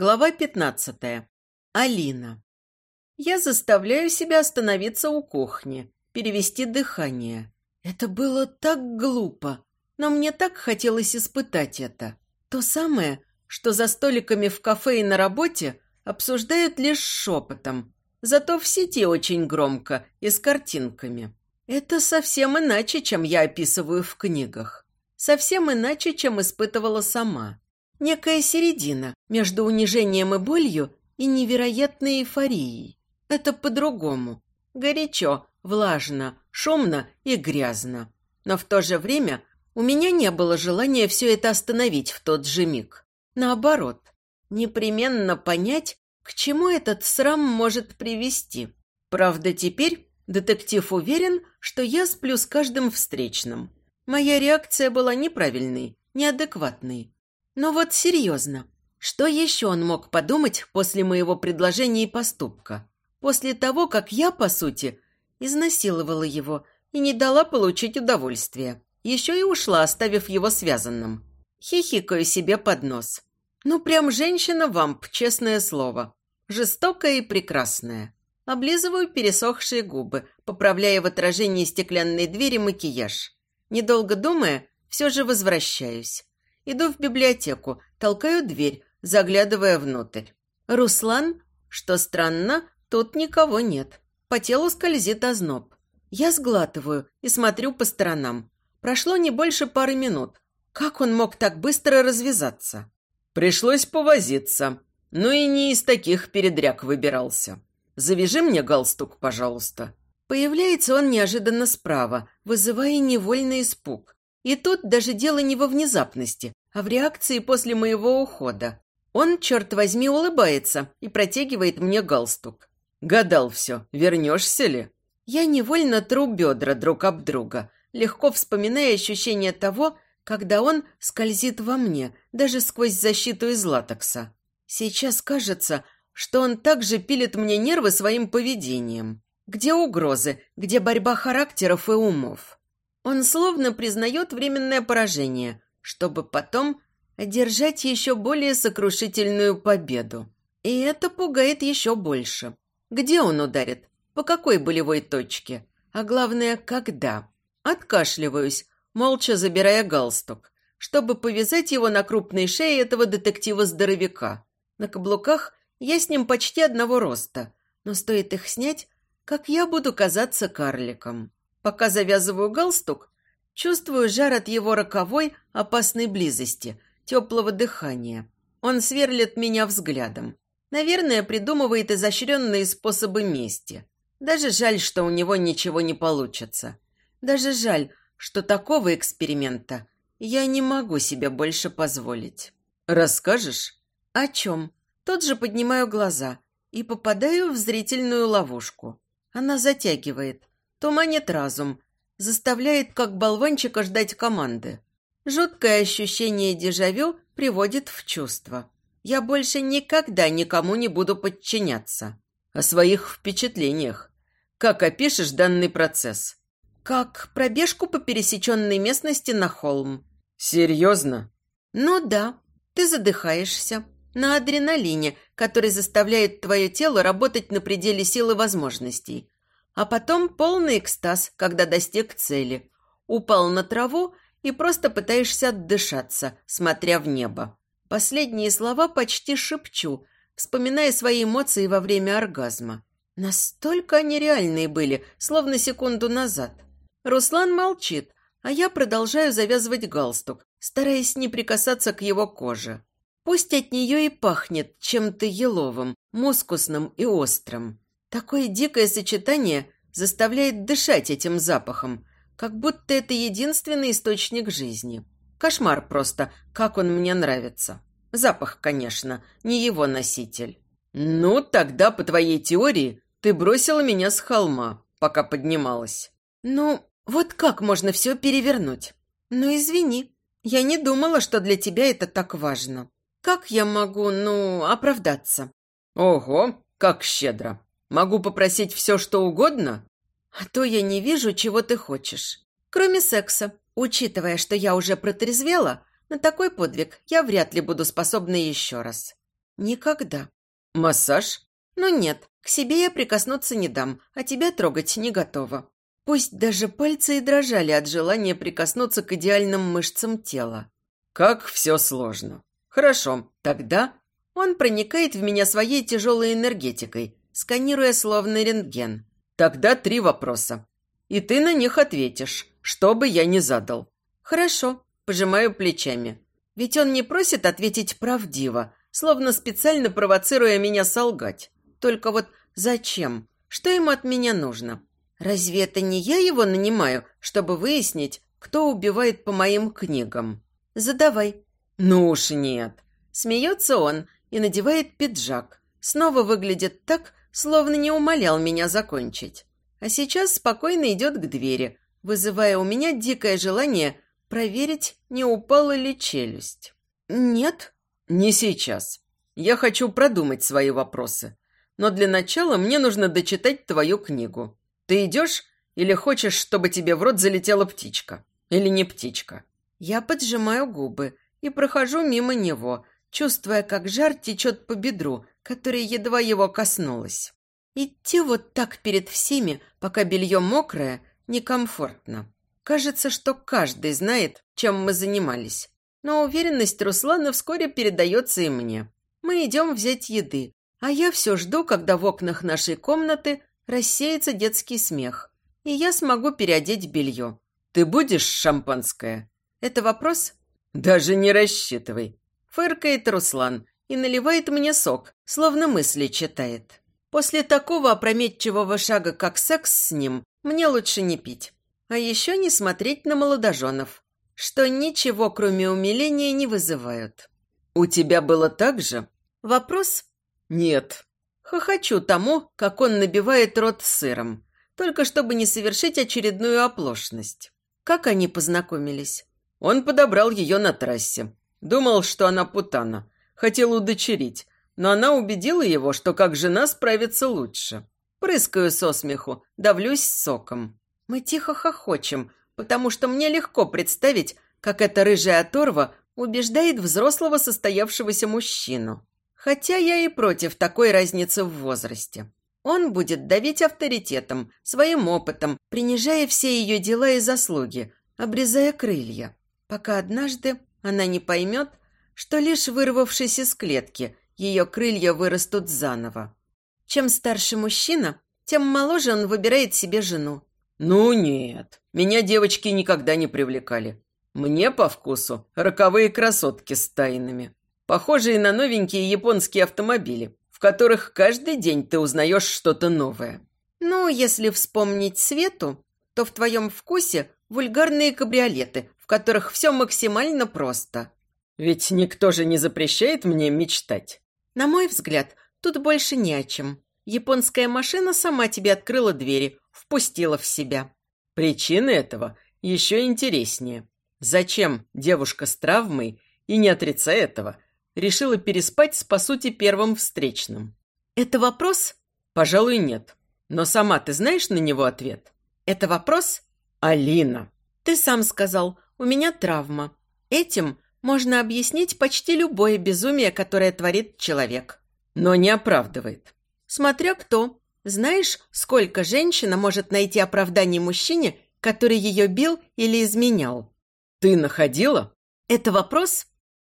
Глава 15. Алина. Я заставляю себя остановиться у кухни, перевести дыхание. Это было так глупо, но мне так хотелось испытать это. То самое, что за столиками в кафе и на работе обсуждают лишь шепотом, зато в сети очень громко и с картинками. Это совсем иначе, чем я описываю в книгах. Совсем иначе, чем испытывала сама. Некая середина между унижением и болью и невероятной эйфорией. Это по-другому. Горячо, влажно, шумно и грязно. Но в то же время у меня не было желания все это остановить в тот же миг. Наоборот, непременно понять, к чему этот срам может привести. Правда, теперь детектив уверен, что я сплю с каждым встречным. Моя реакция была неправильной, неадекватной. Но вот серьезно, что еще он мог подумать после моего предложения и поступка? После того, как я, по сути, изнасиловала его и не дала получить удовольствие. Еще и ушла, оставив его связанным. Хихикаю себе под нос. Ну, прям женщина-вамп, честное слово. Жестокая и прекрасная. Облизываю пересохшие губы, поправляя в отражении стеклянной двери макияж. Недолго думая, все же возвращаюсь. Иду в библиотеку, толкаю дверь, заглядывая внутрь. Руслан? Что странно, тут никого нет. По телу скользит озноб. Я сглатываю и смотрю по сторонам. Прошло не больше пары минут. Как он мог так быстро развязаться? Пришлось повозиться. Ну и не из таких передряг выбирался. Завяжи мне галстук, пожалуйста. Появляется он неожиданно справа, вызывая невольный испуг. И тут даже дело не во внезапности, а в реакции после моего ухода. Он, черт возьми, улыбается и протягивает мне галстук. Гадал все, вернешься ли? Я невольно тру бедра друг об друга, легко вспоминая ощущение того, когда он скользит во мне, даже сквозь защиту из латекса. Сейчас кажется, что он также пилит мне нервы своим поведением. Где угрозы, где борьба характеров и умов? Он словно признает временное поражение, чтобы потом одержать еще более сокрушительную победу. И это пугает еще больше. Где он ударит? По какой болевой точке? А главное, когда? Откашливаюсь, молча забирая галстук, чтобы повязать его на крупной шее этого детектива-здоровяка. На каблуках я с ним почти одного роста, но стоит их снять, как я буду казаться карликом. Пока завязываю галстук, Чувствую жар от его роковой, опасной близости, теплого дыхания. Он сверлит меня взглядом. Наверное, придумывает изощренные способы мести. Даже жаль, что у него ничего не получится. Даже жаль, что такого эксперимента я не могу себе больше позволить. «Расскажешь?» «О чем?» Тут же поднимаю глаза и попадаю в зрительную ловушку. Она затягивает, туманит разум, заставляет как болванчика ждать команды. Жуткое ощущение дежавю приводит в чувство. Я больше никогда никому не буду подчиняться. О своих впечатлениях. Как опишешь данный процесс? Как пробежку по пересеченной местности на холм. Серьезно? Ну да. Ты задыхаешься. На адреналине, который заставляет твое тело работать на пределе сил и возможностей. А потом полный экстаз, когда достиг цели. Упал на траву и просто пытаешься отдышаться, смотря в небо. Последние слова почти шепчу, вспоминая свои эмоции во время оргазма. Настолько они реальные были, словно секунду назад. Руслан молчит, а я продолжаю завязывать галстук, стараясь не прикасаться к его коже. Пусть от нее и пахнет чем-то еловым, мускусным и острым. Такое дикое сочетание заставляет дышать этим запахом, как будто это единственный источник жизни. Кошмар просто, как он мне нравится. Запах, конечно, не его носитель. «Ну, тогда, по твоей теории, ты бросила меня с холма, пока поднималась». «Ну, вот как можно все перевернуть? Ну, извини, я не думала, что для тебя это так важно. Как я могу, ну, оправдаться?» «Ого, как щедро!» Могу попросить все, что угодно? А то я не вижу, чего ты хочешь. Кроме секса. Учитывая, что я уже протрезвела, на такой подвиг я вряд ли буду способна еще раз. Никогда. Массаж? Ну нет, к себе я прикоснуться не дам, а тебя трогать не готова. Пусть даже пальцы и дрожали от желания прикоснуться к идеальным мышцам тела. Как все сложно. Хорошо, тогда он проникает в меня своей тяжелой энергетикой, сканируя словно рентген. Тогда три вопроса. И ты на них ответишь, что бы я ни задал. Хорошо, пожимаю плечами. Ведь он не просит ответить правдиво, словно специально провоцируя меня солгать. Только вот зачем? Что ему от меня нужно? Разве это не я его нанимаю, чтобы выяснить, кто убивает по моим книгам? Задавай. Ну уж нет. Смеется он и надевает пиджак. Снова выглядит так, словно не умолял меня закончить. А сейчас спокойно идет к двери, вызывая у меня дикое желание проверить, не упала ли челюсть. «Нет?» «Не сейчас. Я хочу продумать свои вопросы. Но для начала мне нужно дочитать твою книгу. Ты идешь или хочешь, чтобы тебе в рот залетела птичка? Или не птичка?» Я поджимаю губы и прохожу мимо него, чувствуя, как жар течет по бедру, которое едва его коснулось. Идти вот так перед всеми, пока белье мокрое, некомфортно. Кажется, что каждый знает, чем мы занимались. Но уверенность Руслана вскоре передается и мне. Мы идем взять еды, а я все жду, когда в окнах нашей комнаты рассеется детский смех, и я смогу переодеть белье. «Ты будешь шампанское?» «Это вопрос?» «Даже не рассчитывай», – фыркает Руслан и наливает мне сок, словно мысли читает. После такого опрометчивого шага, как секс с ним, мне лучше не пить. А еще не смотреть на молодоженов, что ничего, кроме умиления, не вызывают. «У тебя было так же?» Вопрос? Нет. Хохочу тому, как он набивает рот сыром, только чтобы не совершить очередную оплошность. Как они познакомились? Он подобрал ее на трассе. Думал, что она путана. Хотел удочерить, но она убедила его, что как жена справится лучше. Прыскаю со смеху, давлюсь соком. Мы тихо хохочем, потому что мне легко представить, как эта рыжая оторва убеждает взрослого состоявшегося мужчину. Хотя я и против такой разницы в возрасте. Он будет давить авторитетом, своим опытом, принижая все ее дела и заслуги, обрезая крылья, пока однажды она не поймет, что лишь вырвавшись из клетки, ее крылья вырастут заново. Чем старше мужчина, тем моложе он выбирает себе жену. «Ну нет, меня девочки никогда не привлекали. Мне по вкусу роковые красотки с тайнами, похожие на новенькие японские автомобили, в которых каждый день ты узнаешь что-то новое». «Ну, если вспомнить Свету, то в твоем вкусе вульгарные кабриолеты, в которых все максимально просто». «Ведь никто же не запрещает мне мечтать». На мой взгляд, тут больше не о чем. Японская машина сама тебе открыла двери, впустила в себя. Причины этого еще интереснее. Зачем девушка с травмой, и не отрицая этого, решила переспать с, по сути, первым встречным? Это вопрос? Пожалуй, нет. Но сама ты знаешь на него ответ? Это вопрос? Алина. Ты сам сказал, у меня травма. Этим можно объяснить почти любое безумие, которое творит человек. Но не оправдывает. Смотря кто. Знаешь, сколько женщина может найти оправдание мужчине, который ее бил или изменял? Ты находила? Это вопрос?